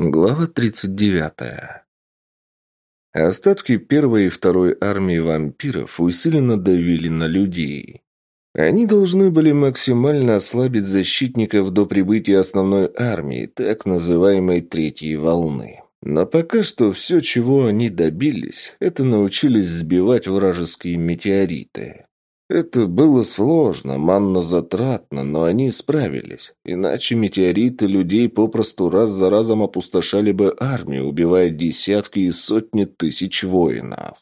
Глава 39. Остатки первой и второй армии вампиров усиленно давили на людей. Они должны были максимально ослабить защитников до прибытия основной армии, так называемой третьей волны. Но пока что все, чего они добились, это научились сбивать вражеские метеориты. Это было сложно, манно-затратно, но они справились. Иначе метеориты людей попросту раз за разом опустошали бы армию, убивая десятки и сотни тысяч воинов.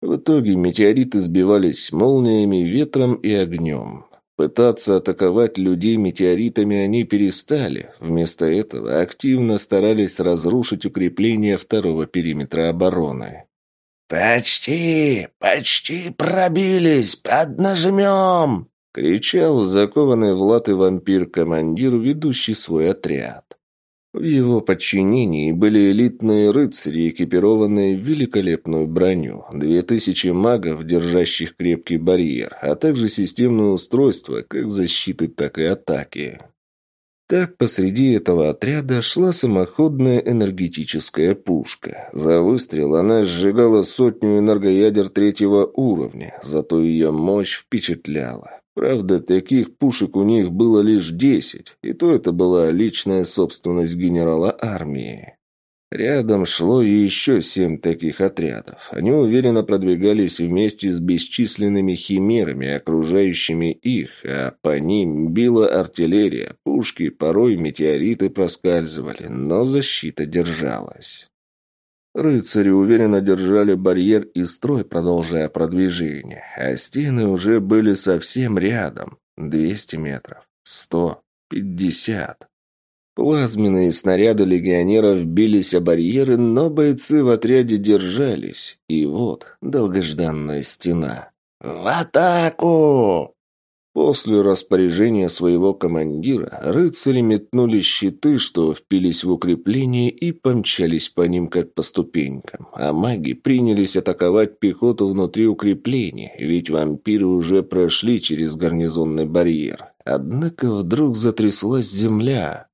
В итоге метеориты сбивались молниями, ветром и огнем. Пытаться атаковать людей метеоритами они перестали. Вместо этого активно старались разрушить укрепления второго периметра обороны. «Почти, почти пробились, поднажмем!» — кричал закованный в латы вампир-командир, ведущий свой отряд. В его подчинении были элитные рыцари, экипированные в великолепную броню, две тысячи магов, держащих крепкий барьер, а также системное устройство как защиты, так и атаки. Так посреди этого отряда шла самоходная энергетическая пушка. За выстрел она сжигала сотню энергоядер третьего уровня, зато ее мощь впечатляла. Правда, таких пушек у них было лишь десять, и то это была личная собственность генерала армии. Рядом шло еще семь таких отрядов. Они уверенно продвигались вместе с бесчисленными химерами, окружающими их, а по ним била артиллерия, пушки, порой метеориты проскальзывали, но защита держалась. Рыцари уверенно держали барьер и строй, продолжая продвижение, а стены уже были совсем рядом. Двести метров, сто, пятьдесят. Плазменные снаряды легионеров бились о барьеры, но бойцы в отряде держались. И вот долгожданная стена. «В атаку!» После распоряжения своего командира рыцари метнули щиты, что впились в укрепление и помчались по ним, как по ступенькам. А маги принялись атаковать пехоту внутри укрепления, ведь вампиры уже прошли через гарнизонный барьер. Однако вдруг затряслась земля.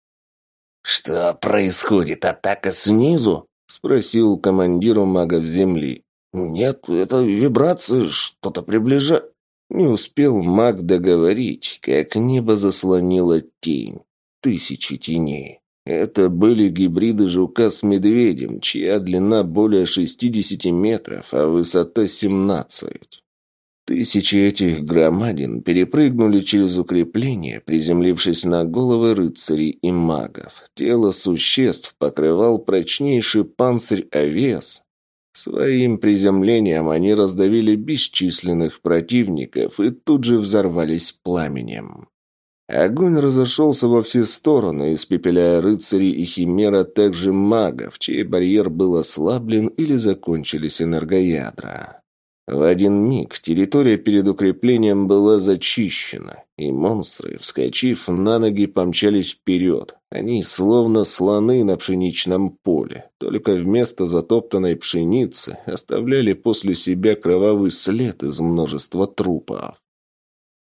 «Что происходит? Атака снизу?» — спросил командиру магов земли. «Нет, это вибрация, что-то приближает...» Не успел маг договорить, как небо заслонило тень. Тысячи теней. Это были гибриды жука с медведем, чья длина более 60 метров, а высота 17. Тысячи этих громадин перепрыгнули через укрепление, приземлившись на головы рыцарей и магов. Тело существ покрывал прочнейший панцирь овес. Своим приземлением они раздавили бесчисленных противников и тут же взорвались пламенем. Огонь разошелся во все стороны, испепеляя рыцарей и химера, а также магов, чей барьер был ослаблен или закончились энергоядра. В один миг территория перед укреплением была зачищена, и монстры, вскочив на ноги, помчались вперед. Они словно слоны на пшеничном поле, только вместо затоптанной пшеницы оставляли после себя кровавый след из множества трупов.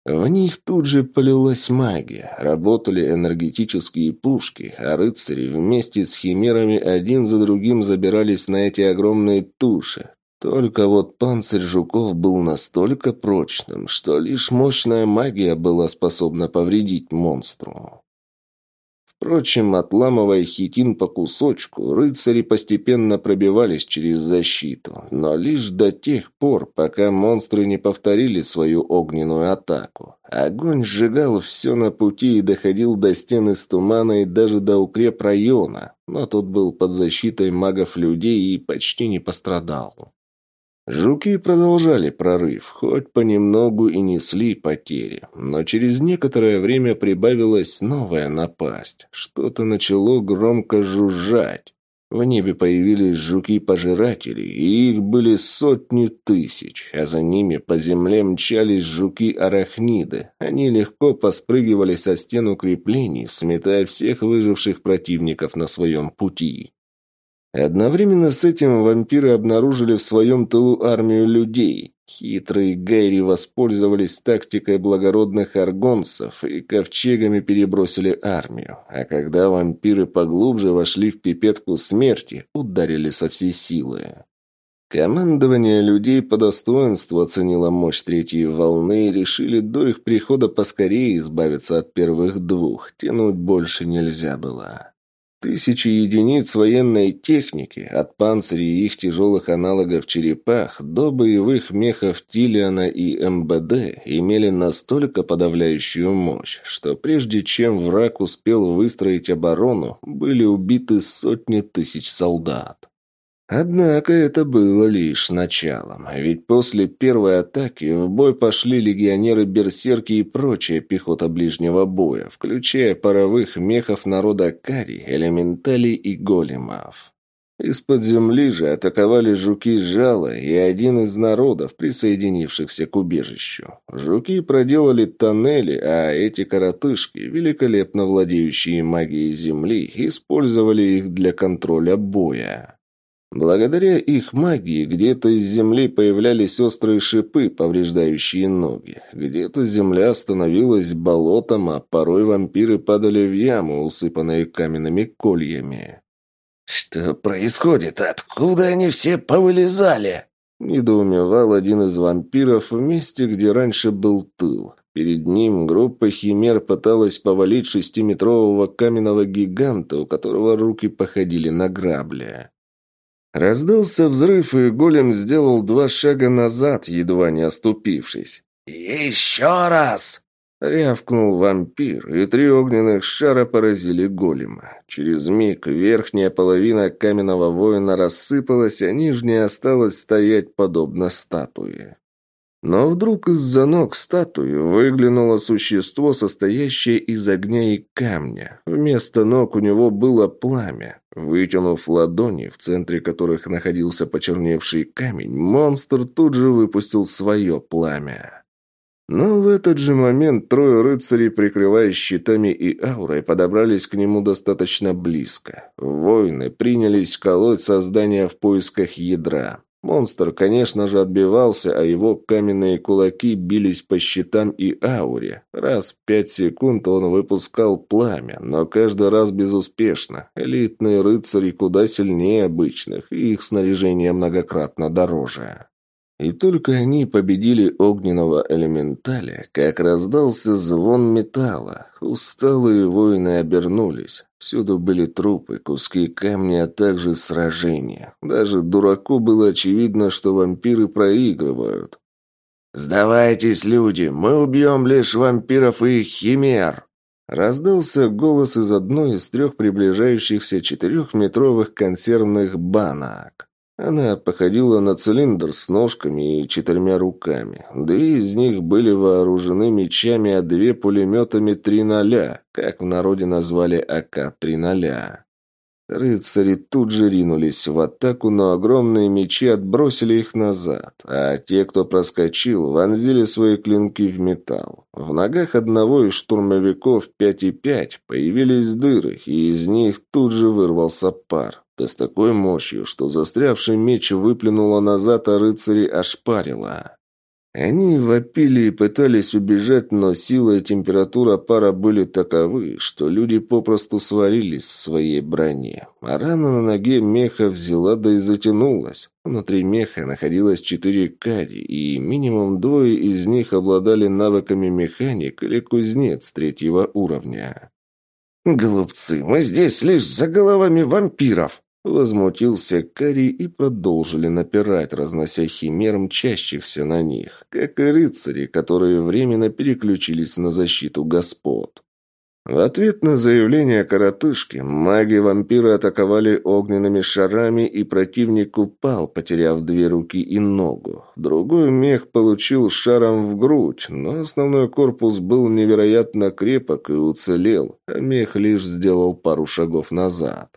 В них тут же полилась магия, работали энергетические пушки, а рыцари вместе с химерами один за другим забирались на эти огромные туши, только вот панцирь жуков был настолько прочным, что лишь мощная магия была способна повредить монстру. Впрочем, отламывая хитин по кусочку, рыцари постепенно пробивались через защиту, но лишь до тех пор, пока монстры не повторили свою огненную атаку. Огонь сжигал все на пути и доходил до стены с тумана и даже до укрепрайона, но тот был под защитой магов людей и почти не пострадал. Жуки продолжали прорыв, хоть понемногу и несли потери, но через некоторое время прибавилась новая напасть. Что-то начало громко жужжать. В небе появились жуки-пожиратели, и их были сотни тысяч, а за ними по земле мчались жуки-арахниды. Они легко поспрыгивали со стен укреплений, сметая всех выживших противников на своем пути. Одновременно с этим вампиры обнаружили в своем тылу армию людей. Хитрые Гэри воспользовались тактикой благородных аргонцев и ковчегами перебросили армию, а когда вампиры поглубже вошли в пипетку смерти, ударили со всей силы. Командование людей по достоинству оценило мощь третьей волны и решили до их прихода поскорее избавиться от первых двух, тянуть больше нельзя было. Тысячи единиц военной техники, от панцирей и их тяжелых аналогов черепах до боевых мехов Тилиана и МБД имели настолько подавляющую мощь, что прежде чем враг успел выстроить оборону, были убиты сотни тысяч солдат. Однако это было лишь началом, ведь после первой атаки в бой пошли легионеры-берсерки и прочая пехота ближнего боя, включая паровых мехов народа Кари, элементалей и големов. Из-под земли же атаковали жуки жала и один из народов, присоединившихся к убежищу. Жуки проделали тоннели, а эти коротышки, великолепно владеющие магией земли, использовали их для контроля боя. Благодаря их магии где-то из земли появлялись острые шипы, повреждающие ноги. Где-то земля становилась болотом, а порой вампиры падали в яму, усыпанные каменными кольями. «Что происходит? Откуда они все повылезали?» Недоумевал один из вампиров в месте, где раньше был тыл. Перед ним группа химер пыталась повалить шестиметрового каменного гиганта, у которого руки походили на грабли. Раздался взрыв, и голем сделал два шага назад, едва не оступившись. «Еще раз!» Рявкнул вампир, и три огненных шара поразили голема. Через миг верхняя половина каменного воина рассыпалась, а нижняя осталась стоять подобно статуе. Но вдруг из-за ног статуи выглянуло существо, состоящее из огня и камня. Вместо ног у него было пламя. Вытянув ладони, в центре которых находился почерневший камень, монстр тут же выпустил свое пламя. Но в этот же момент трое рыцарей, прикрываясь щитами и аурой, подобрались к нему достаточно близко. Воины принялись колоть создание в поисках ядра. Монстр, конечно же, отбивался, а его каменные кулаки бились по щитам и ауре. Раз в пять секунд он выпускал пламя, но каждый раз безуспешно. Элитные рыцари куда сильнее обычных, и их снаряжение многократно дороже. И только они победили огненного элементаля, как раздался звон металла. Усталые воины обернулись. Всюду были трупы, куски камня, а также сражения. Даже дураку было очевидно, что вампиры проигрывают. «Сдавайтесь, люди, мы убьем лишь вампиров и химер!» Раздался голос из одной из трех приближающихся четырехметровых консервных банок. Она походила на цилиндр с ножками и четырьмя руками. Две из них были вооружены мечами, а две пулеметами 3.0, как в народе назвали АК-3.0. Рыцари тут же ринулись в атаку, но огромные мечи отбросили их назад, а те, кто проскочил, вонзили свои клинки в металл. В ногах одного из штурмовиков 5,5 появились дыры, и из них тут же вырвался пар. Да с такой мощью, что застрявший меч выплюнуло назад, а рыцари ошпарило. Они вопили и пытались убежать, но сила и температура пара были таковы, что люди попросту сварились в своей броне. А рана на ноге меха взяла да и затянулась. Внутри меха находилось четыре кари, и минимум двое из них обладали навыками механик или кузнец третьего уровня. «Голубцы, мы здесь лишь за головами вампиров!» Возмутился Кари и продолжили напирать, разнося химер, мчащихся на них, как и рыцари, которые временно переключились на защиту господ. В ответ на заявление коротышки, маги-вампиры атаковали огненными шарами, и противник упал, потеряв две руки и ногу. Другой мех получил шаром в грудь, но основной корпус был невероятно крепок и уцелел, а мех лишь сделал пару шагов назад.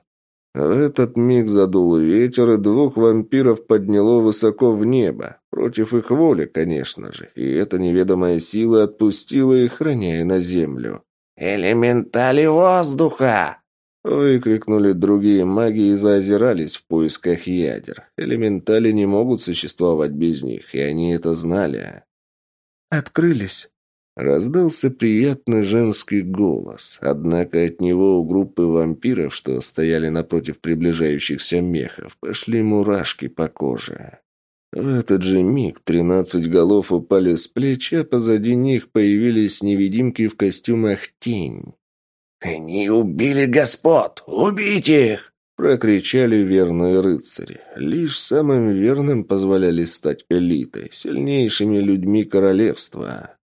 В этот миг задул ветер, и двух вампиров подняло высоко в небо. Против их воли, конечно же, и эта неведомая сила отпустила их, роняя на землю. «Элементали воздуха!» Выкрикнули другие маги и заозирались в поисках ядер. Элементали не могут существовать без них, и они это знали. «Открылись», Раздался приятный женский голос, однако от него у группы вампиров, что стояли напротив приближающихся мехов, пошли мурашки по коже. В этот же миг тринадцать голов упали с плеч, а позади них появились невидимки в костюмах тень. «Они убили господ! Убейте их!» Прокричали верные рыцари. Лишь самым верным позволяли стать элитой, сильнейшими людьми королевства.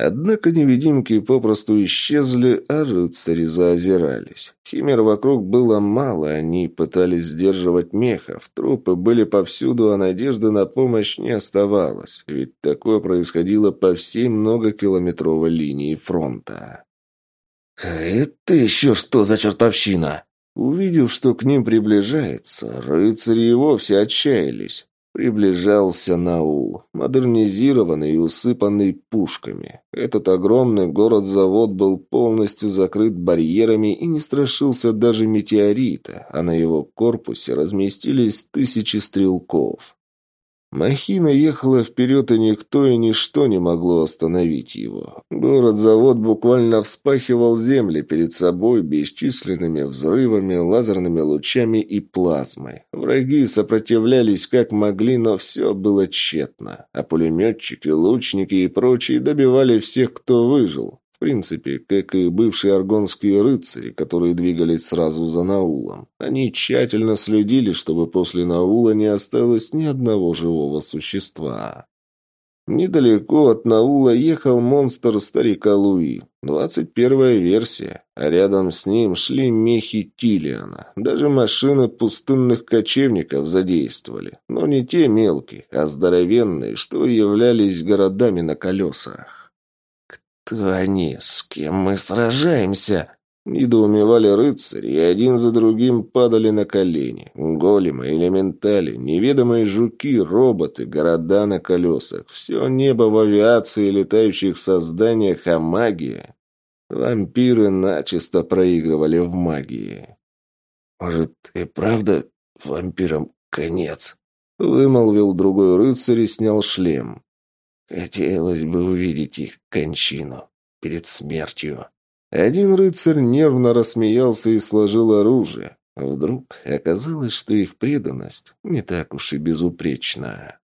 Однако невидимки попросту исчезли, а рыцари заозирались. Химер вокруг было мало, они пытались сдерживать мехов. Трупы были повсюду, а надежды на помощь не оставалось. Ведь такое происходило по всей многокилометровой линии фронта. «Это еще что за чертовщина?» Увидев, что к ним приближается, рыцари и вовсе отчаялись. Приближался Наул, модернизированный и усыпанный пушками. Этот огромный город-завод был полностью закрыт барьерами и не страшился даже метеорита, а на его корпусе разместились тысячи стрелков. Махина ехала вперед, и никто и ничто не могло остановить его. Город-завод буквально вспахивал земли перед собой бесчисленными взрывами, лазерными лучами и плазмой. Враги сопротивлялись как могли, но все было тщетно. А пулеметчики, лучники и прочие добивали всех, кто выжил. В принципе, как и бывшие аргонские рыцари, которые двигались сразу за Наулом. Они тщательно следили, чтобы после Наула не осталось ни одного живого существа. Недалеко от Наула ехал монстр старика Луи. Двадцать первая версия. А рядом с ним шли мехи Тилиана. Даже машины пустынных кочевников задействовали. Но не те мелкие, а здоровенные, что являлись городами на колесах. «Кто они? С кем мы сражаемся?» Недоумевали рыцари, и один за другим падали на колени. Големы, элементали, неведомые жуки, роботы, города на колесах. Все небо в авиации, летающих созданиях, а магия. Вампиры начисто проигрывали в магии. «Может, и правда вампирам конец?» Вымолвил другой рыцарь и снял шлем. Хотелось бы увидеть их кончину перед смертью. Один рыцарь нервно рассмеялся и сложил оружие. Вдруг оказалось, что их преданность не так уж и безупречна.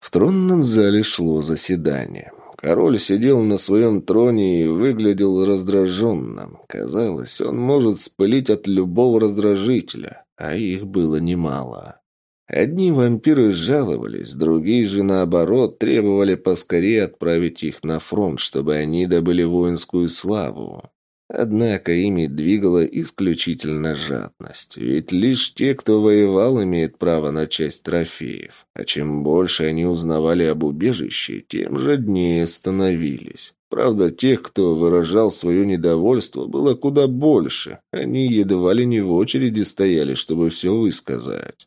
В тронном зале шло заседание. Король сидел на своем троне и выглядел раздраженным. Казалось, он может спылить от любого раздражителя, а их было немало. Одни вампиры жаловались, другие же, наоборот, требовали поскорее отправить их на фронт, чтобы они добыли воинскую славу. Однако ими двигала исключительно жадность, ведь лишь те, кто воевал, имеют право на часть трофеев. А чем больше они узнавали об убежище, тем жаднее становились. Правда, тех, кто выражал свое недовольство, было куда больше. Они едва ли не в очереди стояли, чтобы все высказать.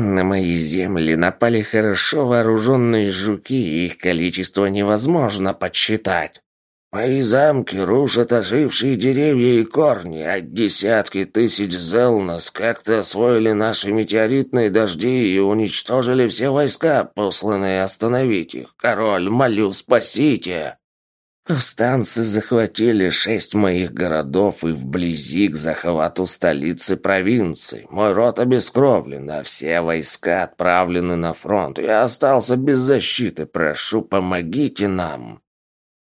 На мои земли напали хорошо вооруженные жуки, и их количество невозможно подсчитать. Мои замки рушат ожившие деревья и корни, а десятки тысяч Зелнос как-то освоили наши метеоритные дожди и уничтожили все войска, посланные остановить их. Король, молю, спасите!» Повстанцы захватили шесть моих городов и вблизи к захвату столицы провинции. Мой род обескровлен, а все войска отправлены на фронт. Я остался без защиты. Прошу, помогите нам.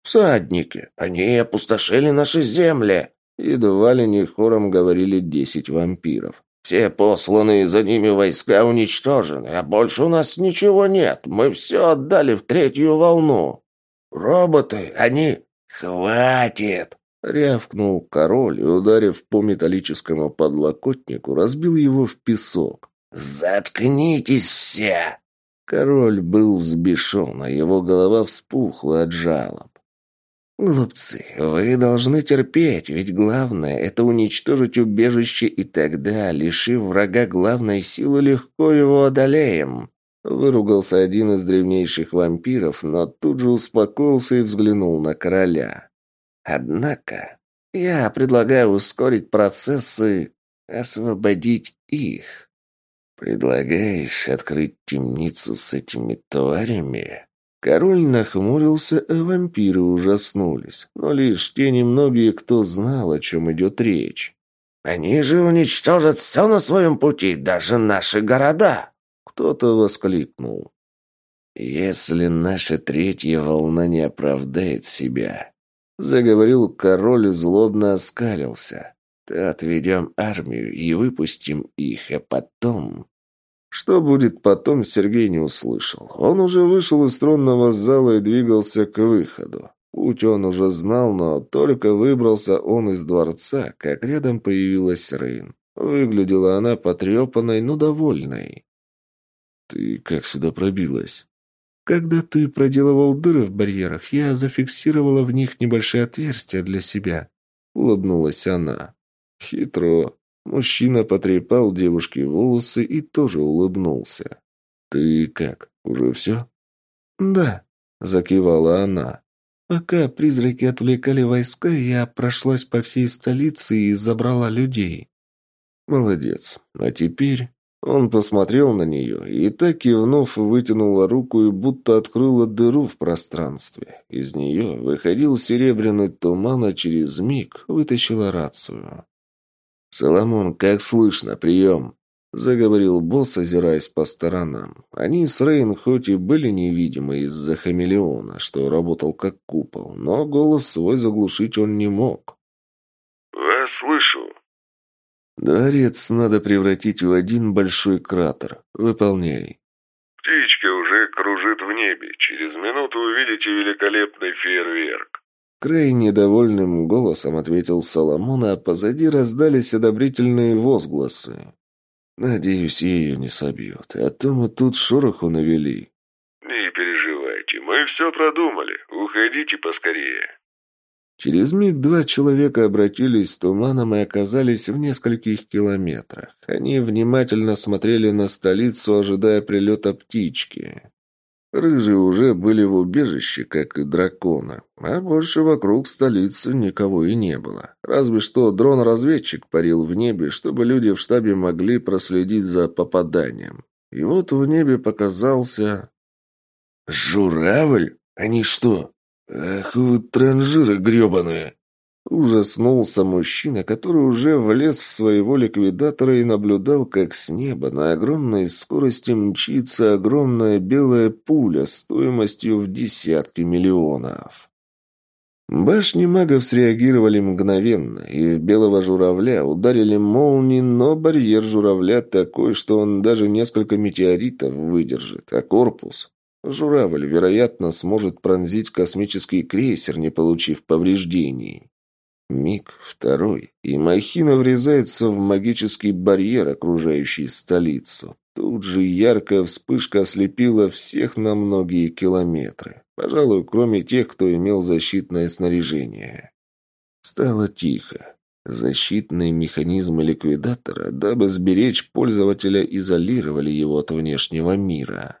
Всадники, они опустошили наши земли. Едва ли не хором говорили десять вампиров. Все посланные за ними войска уничтожены, а больше у нас ничего нет. Мы все отдали в третью волну. «Роботы, они...» «Хватит!» — рявкнул король и, ударив по металлическому подлокотнику, разбил его в песок. «Заткнитесь все!» Король был взбешен, а его голова вспухла от жалоб. «Глупцы, вы должны терпеть, ведь главное — это уничтожить убежище, и тогда, лишив врага главной силы, легко его одолеем. Выругался один из древнейших вампиров, но тут же успокоился и взглянул на короля. Однако Я предлагаю ускорить процессы, освободить их. Предлагаешь открыть темницу с этими тварями? Король нахмурился, а вампиры ужаснулись. Но лишь те немногие, кто знал, о чем идет речь. «Они же уничтожат все на своем пути, даже наши города!» Кто-то воскликнул. «Если наша третья волна не оправдает себя», — заговорил король и злобно оскалился, — «то отведем армию и выпустим их, а потом что будет потом, Сергей не услышал. Он уже вышел из тронного зала и двигался к выходу. Путь он уже знал, но только выбрался он из дворца, как рядом появилась Рейн. Выглядела она потрепанной, но довольной. «Ты как сюда пробилась?» «Когда ты проделывал дыры в барьерах, я зафиксировала в них небольшие отверстия для себя», — улыбнулась она. «Хитро. Мужчина потрепал девушке волосы и тоже улыбнулся. «Ты как, уже все?» «Да», — закивала она. «Пока призраки отвлекали войска, я прошлась по всей столице и забрала людей». «Молодец. А теперь...» Он посмотрел на нее и так кивнув, вытянула руку и будто открыла дыру в пространстве. Из нее выходил серебряный туман, а через миг вытащила рацию. «Соломон, как слышно, прием!» — заговорил босс, озираясь по сторонам. Они с Рейн хоть и были невидимы из-за хамелеона, что работал как купол, но голос свой заглушить он не мог. «Вас слышу». «Дворец надо превратить в один большой кратер. Выполняй». «Птичка уже кружит в небе. Через минуту увидите великолепный фейерверк». Крайне довольным голосом ответил Соломон, а позади раздались одобрительные возгласы. «Надеюсь, ее не собьют, а то мы тут шороху навели». «Не переживайте, мы все продумали. Уходите поскорее». Через миг два человека обратились с туманом и оказались в нескольких километрах. Они внимательно смотрели на столицу, ожидая прилета птички. Рыжие уже были в убежище, как и дракона, а больше вокруг столицы никого и не было. Разве что дрон-разведчик парил в небе, чтобы люди в штабе могли проследить за попаданием. И вот в небе показался... «Журавль? Они что? Ах вы транжиры гребаные!» Ужаснулся мужчина, который уже влез в своего ликвидатора и наблюдал, как с неба на огромной скорости мчится огромная белая пуля стоимостью в десятки миллионов. Башни магов среагировали мгновенно, и в белого журавля ударили молнии, но барьер журавля такой, что он даже несколько метеоритов выдержит, а корпус... Журавль, вероятно, сможет пронзить космический крейсер, не получив повреждений. Миг, второй, и махина врезается в магический барьер, окружающий столицу. Тут же яркая вспышка ослепила всех на многие километры. Пожалуй, кроме тех, кто имел защитное снаряжение. Стало тихо. Защитные механизмы ликвидатора, дабы сберечь пользователя, изолировали его от внешнего мира.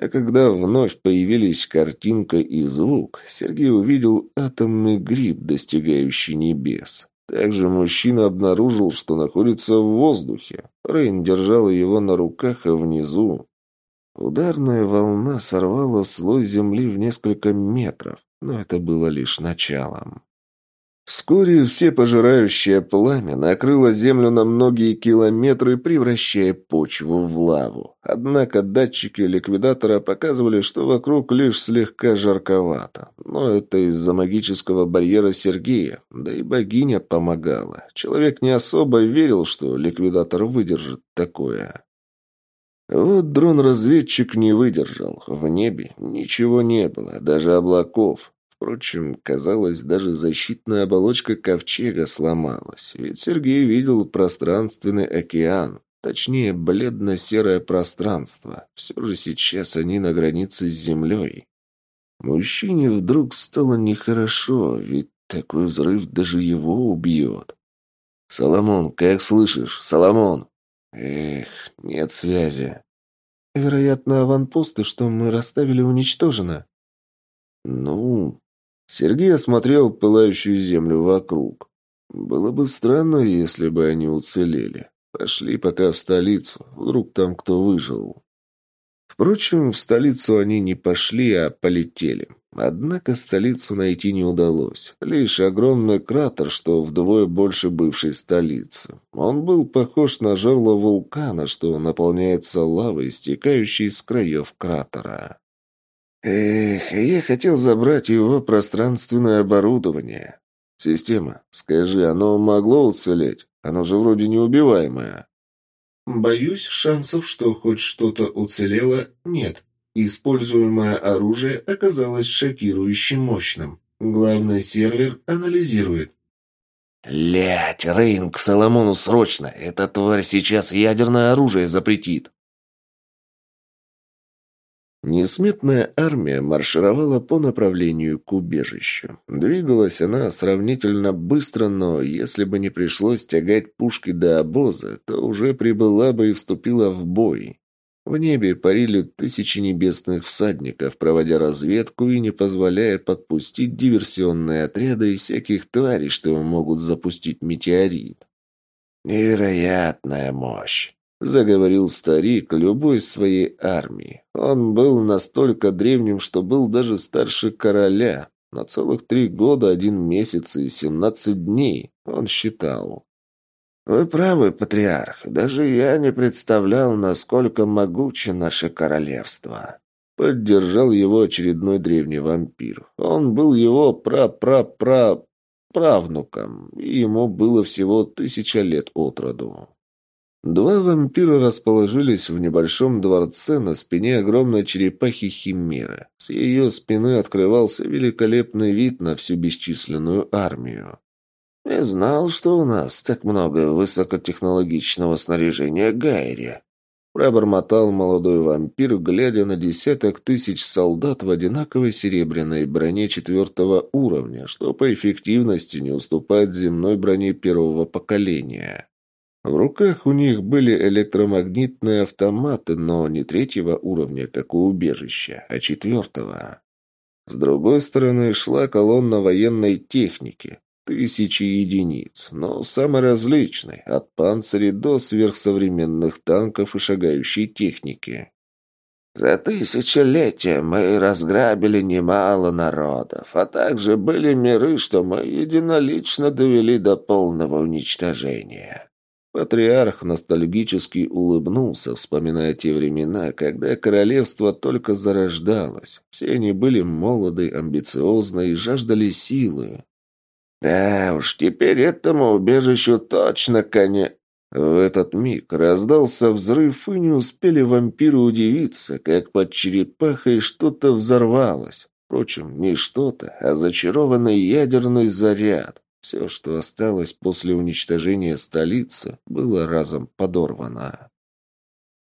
А когда вновь появились картинка и звук, Сергей увидел атомный гриб, достигающий небес. Также мужчина обнаружил, что находится в воздухе. Рейн держал его на руках, а внизу... Ударная волна сорвала слой земли в несколько метров, но это было лишь началом. Вскоре все пожирающее пламя накрыло землю на многие километры, превращая почву в лаву. Однако датчики ликвидатора показывали, что вокруг лишь слегка жарковато. Но это из-за магического барьера Сергея, да и богиня помогала. Человек не особо верил, что ликвидатор выдержит такое. Вот дрон-разведчик не выдержал. В небе ничего не было, даже облаков. Впрочем, казалось, даже защитная оболочка ковчега сломалась, ведь Сергей видел пространственный океан, точнее, бледно-серое пространство. Все же сейчас они на границе с землей. Мужчине вдруг стало нехорошо, ведь такой взрыв даже его убьет. «Соломон, как слышишь? Соломон!» «Эх, нет связи». «Вероятно, аванпосты, что мы расставили, уничтожены». «Ну, Сергей осмотрел пылающую землю вокруг. Было бы странно, если бы они уцелели. Пошли пока в столицу, вдруг там кто выжил. Впрочем, в столицу они не пошли, а полетели. Однако столицу найти не удалось. Лишь огромный кратер, что вдвое больше бывшей столицы. Он был похож на жерло вулкана, что наполняется лавой, стекающей с краев кратера. Эх, я хотел забрать его пространственное оборудование. Система, скажи, оно могло уцелеть? Оно же вроде неубиваемое. Боюсь, шансов, что хоть что-то уцелело, нет. Используемое оружие оказалось шокирующе мощным. Главный сервер анализирует. «Лять, Рейн, к Соломону срочно! Эта тварь сейчас ядерное оружие запретит!» Несметная армия маршировала по направлению к убежищу. Двигалась она сравнительно быстро, но если бы не пришлось тягать пушки до обоза, то уже прибыла бы и вступила в бой. В небе парили тысячи небесных всадников, проводя разведку и не позволяя подпустить диверсионные отряды и всяких тварей, что могут запустить метеорит. «Невероятная мощь!» — заговорил старик любой своей армии. Он был настолько древним, что был даже старше короля. На целых три года, один месяц и семнадцать дней, он считал. «Вы правы, патриарх. Даже я не представлял, насколько могуче наше королевство». Поддержал его очередной древний вампир. Он был его пра-пра-пра... правнуком, и ему было всего тысяча лет от роду. Два вампира расположились в небольшом дворце на спине огромной черепахи Химеры. С ее спины открывался великолепный вид на всю бесчисленную армию. «Не знал, что у нас так много высокотехнологичного снаряжения Гайри», пробормотал молодой вампир, глядя на десяток тысяч солдат в одинаковой серебряной броне четвертого уровня, что по эффективности не уступает земной броне первого поколения. В руках у них были электромагнитные автоматы, но не третьего уровня, как у убежища, а четвертого. С другой стороны шла колонна военной техники. Тысячи единиц, но самой различной, от панцирей до сверхсовременных танков и шагающей техники. За тысячелетия мы разграбили немало народов, а также были миры, что мы единолично довели до полного уничтожения. Патриарх ностальгически улыбнулся, вспоминая те времена, когда королевство только зарождалось. Все они были молоды, амбициозны и жаждали силы. Да уж, теперь этому убежищу точно коне... В этот миг раздался взрыв, и не успели вампиры удивиться, как под черепахой что-то взорвалось. Впрочем, не что-то, а зачарованный ядерный заряд. Все, что осталось после уничтожения столицы, было разом подорвано.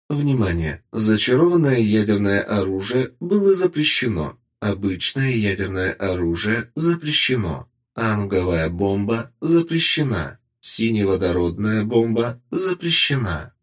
Внимание! Зачарованное ядерное оружие было запрещено. Обычное ядерное оружие запрещено. Анговая бомба запрещена. Синеводородная бомба запрещена.